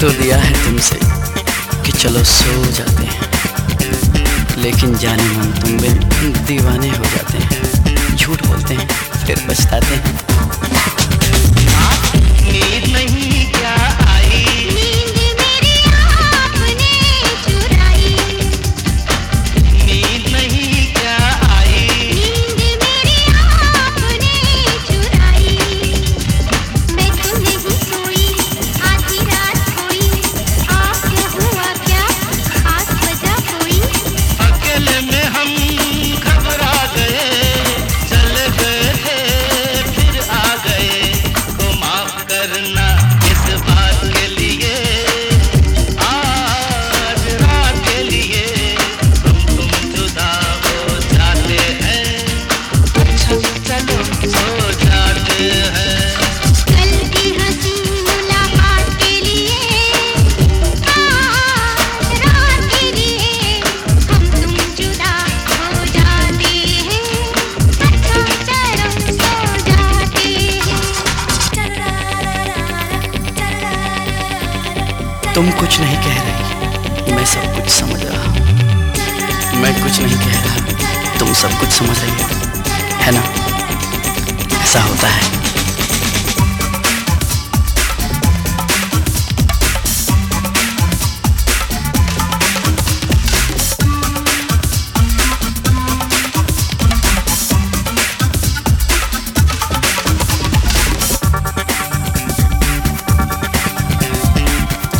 तो दिया है तुमसे कि चलो सो जाते हैं। लेकिन जाने मन तुम बिन दीवाने हो जाते हैं। झूठ बोलते हैं, फिर पछताते हैं। नींद नहीं तुम कुछ नहीं कह रही। मैं सब कुछ समझ रहा हूँ। मैं कुछ नहीं कह रहा। तुम सब कुछ समझ रही हो। है ना? ऐसा होता है।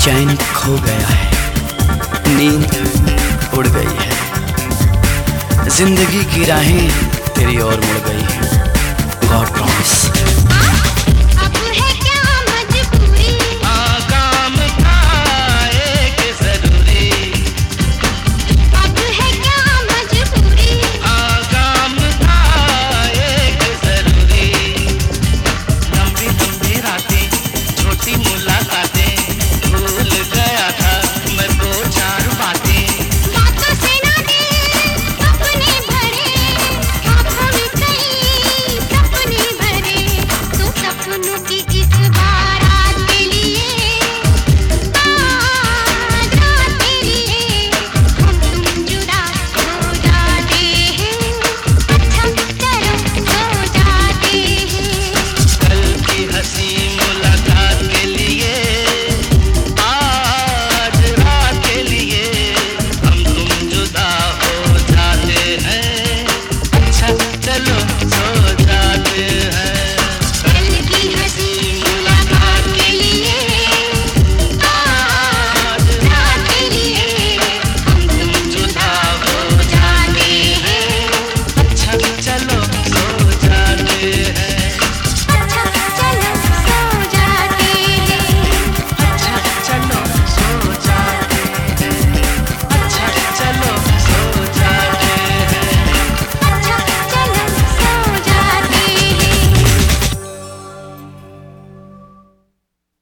चैन खो गया है। नींद उड़ गई है। ज़िंदगी की राहें तेरी ओर मुड़ गई है। God promise